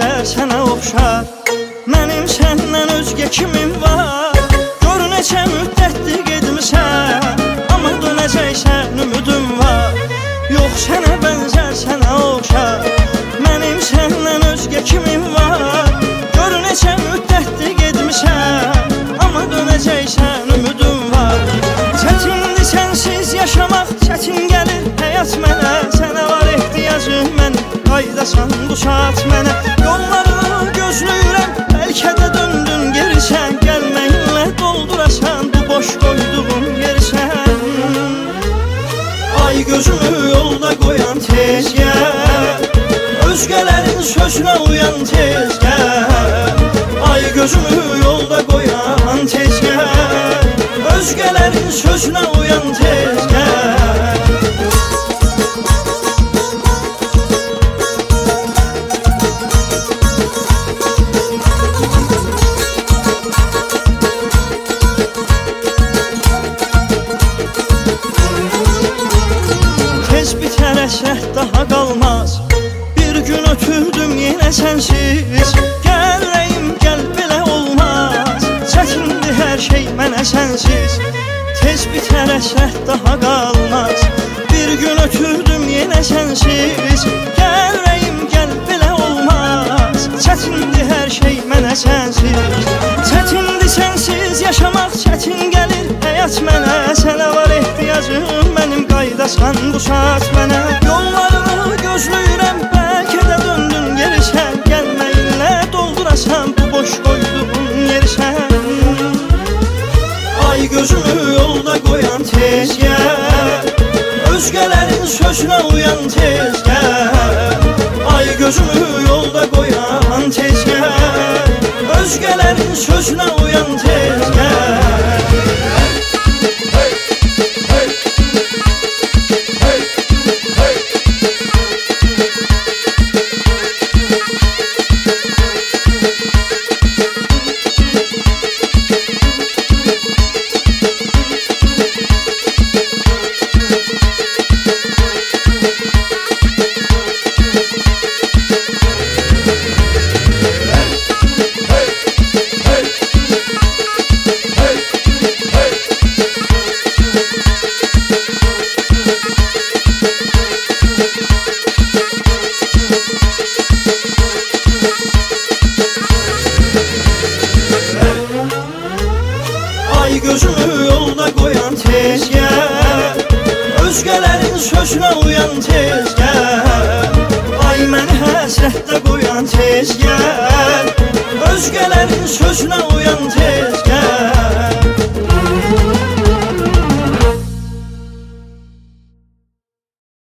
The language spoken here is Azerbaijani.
bənzər, sənə oxşar. Mənim səndən özgə kimim var? Gör neçə müddətdir gedmisən Amma dönəcəksən ümidim var. Yox sənə bənzər, sənə oxşar. Mənim səndən özgə kimim var? Gör neçə müddətdir gedmisən Amma dönəcəksən ümidim var. Çətindir sənsiz yaşamaq Çətin gəlir həyat mənə mən Qaydasan bu saat mənə Yollarını gözləyirəm Bəlkə də döndün gerisən Gəlməyinlə doldurasan Bu boş qoyduğum yerisən Ay gözümü yolda qoyan tez gəl Özgələrin sözünə uyan tez gəl Ay gözümü yolda qoyan Ötürdüm yenə sənsiz Gələyim gəl belə olmaz. Çətindir hər şey mənə sənsiz Tez bitər əsrət daha qalmaz Bir gün ötürdüm yenə sənsiz Gələyim gəl belə olmaz. Çətindir hər şey mənə sənsiz Çətindir sənsiz yaşamaq çətin gəlir Həyat mənə sənə var ehtiyacım Mənim qaydasan bu saat mənə Yollarını gözləyirəm qoyan tez gəl Özgələrin sözünə uyan tez gəl Ay gözümü yolda tez gəl Özgələrin sözünə uyan tez gəl Ay məni həsrətdə qoyan tez gəl Özgələrin sözünə uyan tez